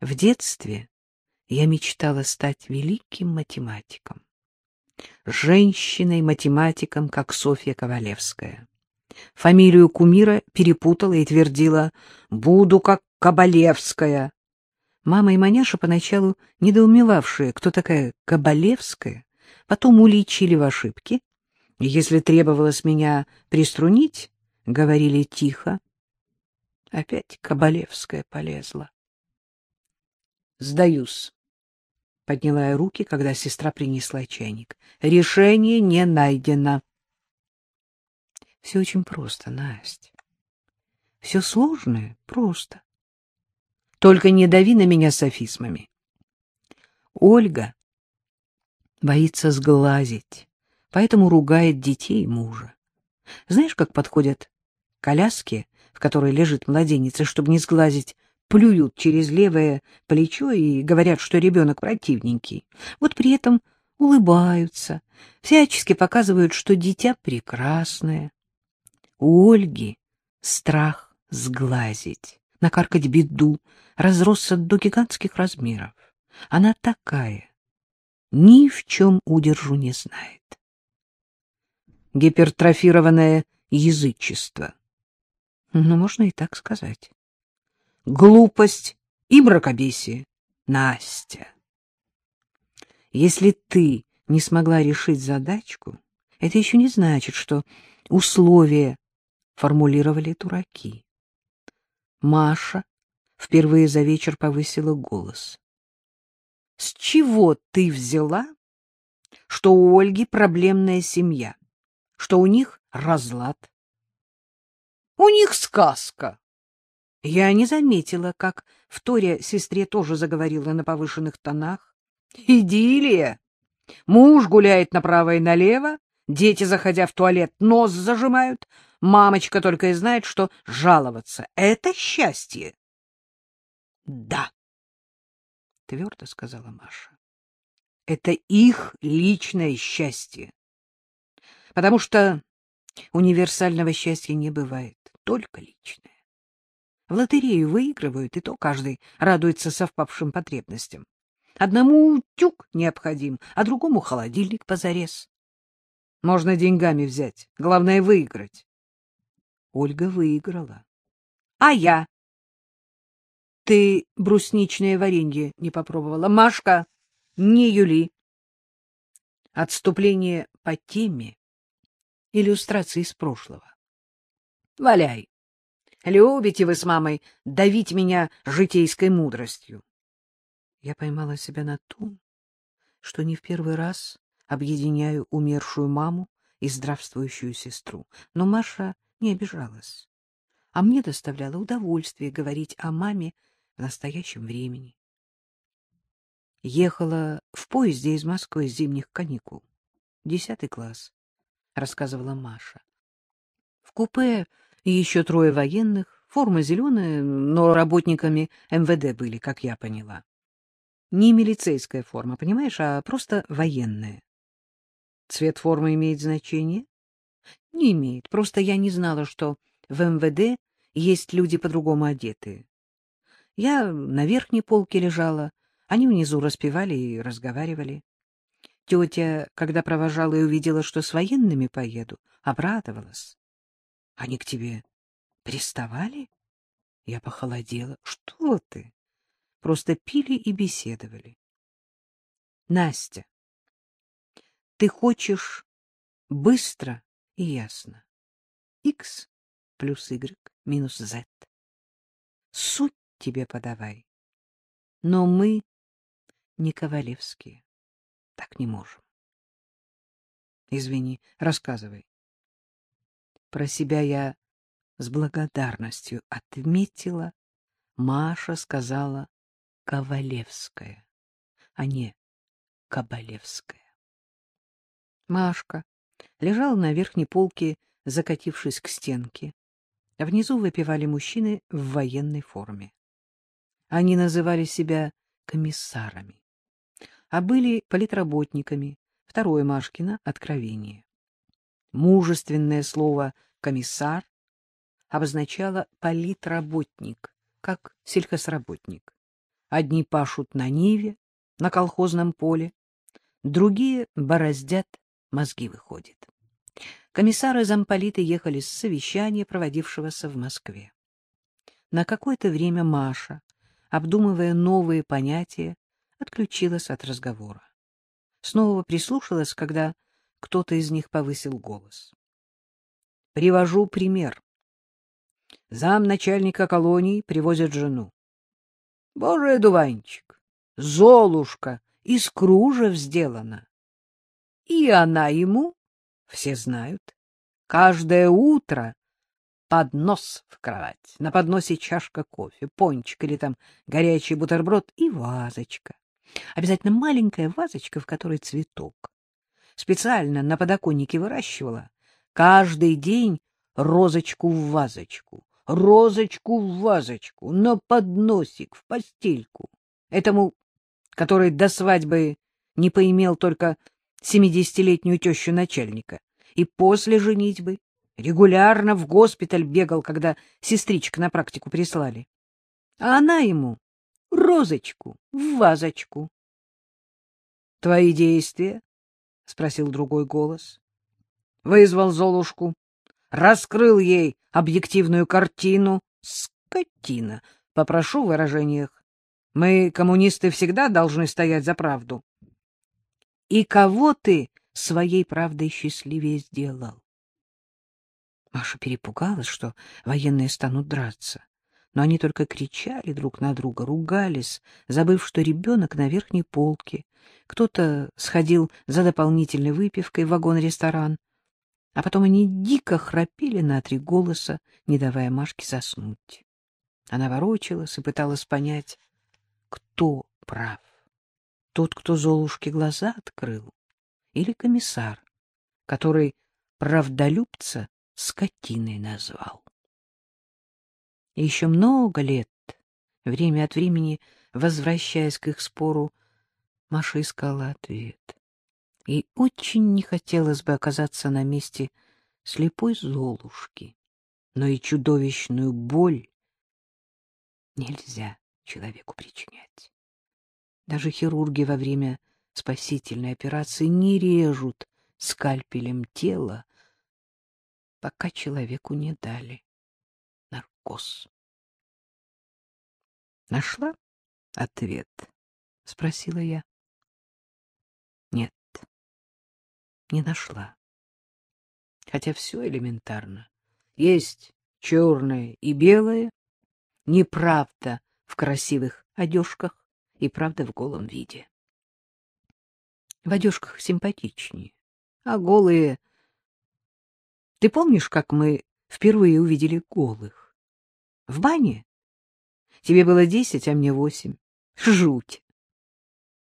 В детстве я мечтала стать великим математиком. Женщиной-математиком, как Софья Ковалевская. Фамилию кумира перепутала и твердила «Буду как Кабалевская». Мама и маняша, поначалу недоумевавшие, кто такая Кабалевская, потом уличили в ошибке. Если требовалось меня приструнить, говорили тихо. Опять Кабалевская полезла. Сдаюсь. Подняла я руки, когда сестра принесла чайник. Решение не найдено. Все очень просто, Настя. Все сложное просто. Только не дави на меня софизмами. Ольга боится сглазить, поэтому ругает детей и мужа. Знаешь, как подходят коляски, в которой лежит младенец, и чтобы не сглазить, плюют через левое плечо и говорят, что ребенок противненький. Вот при этом улыбаются, всячески показывают, что дитя прекрасное. У Ольги страх сглазить, накаркать беду, разросся до гигантских размеров. Она такая, ни в чем удержу не знает. Гипертрофированное язычество. Ну, можно и так сказать. Глупость и мракобесие. Настя. Если ты не смогла решить задачку, это еще не значит, что условия формулировали дураки. Маша впервые за вечер повысила голос. — С чего ты взяла, что у Ольги проблемная семья, что у них разлад? — У них сказка. Я не заметила, как вторя сестре тоже заговорила на повышенных тонах. — Идиллия! Муж гуляет направо и налево, дети, заходя в туалет, нос зажимают, мамочка только и знает, что жаловаться. Это счастье. Да, твердо сказала Маша. Это их личное счастье. Потому что универсального счастья не бывает, только личное. В лотерею выигрывают, и то каждый радуется совпавшим потребностям. Одному утюг необходим, а другому холодильник позарез. Можно деньгами взять, главное — выиграть. Ольга выиграла. — А я? Ты брусничное варенье не попробовала. Машка, не Юли. Отступление по теме. Иллюстрации из прошлого. Валяй. Любите вы с мамой давить меня житейской мудростью. Я поймала себя на том, что не в первый раз объединяю умершую маму и здравствующую сестру. Но Маша не обижалась, а мне доставляло удовольствие говорить о маме в настоящем времени. Ехала в поезде из Москвы с зимних каникул. Десятый класс, — рассказывала Маша. В купе еще трое военных, форма зеленая, но работниками МВД были, как я поняла. Не милицейская форма, понимаешь, а просто военная. Цвет формы имеет значение? Не имеет, просто я не знала, что в МВД есть люди по-другому одетые. Я на верхней полке лежала, они внизу распевали и разговаривали. Тетя, когда провожала и увидела, что с военными поеду, обрадовалась. — Они к тебе приставали? Я похолодела. — Что ты? Просто пили и беседовали. — Настя, ты хочешь быстро и ясно. X плюс Y минус Z. Суть тебе подавай. Но мы не Ковалевские. Так не можем. Извини, рассказывай. Про себя я с благодарностью отметила. Маша сказала Ковалевская, а не Кабалевская. Машка лежала на верхней полке, закатившись к стенке. Внизу выпивали мужчины в военной форме. Они называли себя комиссарами, а были политработниками. Второе Машкино — откровение. Мужественное слово «комиссар» обозначало политработник, как сельхозработник. Одни пашут на ниве, на колхозном поле, другие бороздят, мозги выходят. Комиссары замполиты ехали с совещания, проводившегося в Москве. На какое-то время Маша, обдумывая новые понятия, отключилась от разговора. Снова прислушалась, когда кто-то из них повысил голос. Привожу пример. Зам начальника колонии привозит жену. Боже, дуванчик, золушка, из кружев сделана. И она ему, все знают, каждое утро поднос в кровать, на подносе чашка кофе, пончик или там горячий бутерброд и вазочка. Обязательно маленькая вазочка, в которой цветок. Специально на подоконнике выращивала. Каждый день розочку в вазочку, розочку в вазочку, на подносик, в постельку. Этому, который до свадьбы не поимел только семидесятилетнюю тещу начальника, и после женитьбы регулярно в госпиталь бегал, когда сестричка на практику прислали. А она ему розочку в вазочку. — Твои действия? — спросил другой голос. Вызвал Золушку, раскрыл ей объективную картину. Скотина, попрошу в выражениях. Мы, коммунисты, всегда должны стоять за правду. И кого ты своей правдой счастливее сделал? Маша перепугалась, что военные станут драться но они только кричали друг на друга, ругались, забыв, что ребенок на верхней полке. Кто-то сходил за дополнительной выпивкой в вагон-ресторан, а потом они дико храпели на три голоса, не давая Машке заснуть. Она ворочалась и пыталась понять, кто прав. Тот, кто Золушке глаза открыл, или комиссар, который правдолюбца скотиной назвал. И еще много лет, время от времени, возвращаясь к их спору, Маша искала ответ. И очень не хотелось бы оказаться на месте слепой Золушки, но и чудовищную боль нельзя человеку причинять. Даже хирурги во время спасительной операции не режут скальпелем тело, пока человеку не дали наркоз. Нашла ответ? спросила я. Нет. Не нашла. Хотя все элементарно. Есть черное и белое, неправда в красивых одежках и правда в голом виде. В одежках симпатичнее, а голые... Ты помнишь, как мы впервые увидели голых? В бане? Тебе было десять, а мне восемь. Жуть!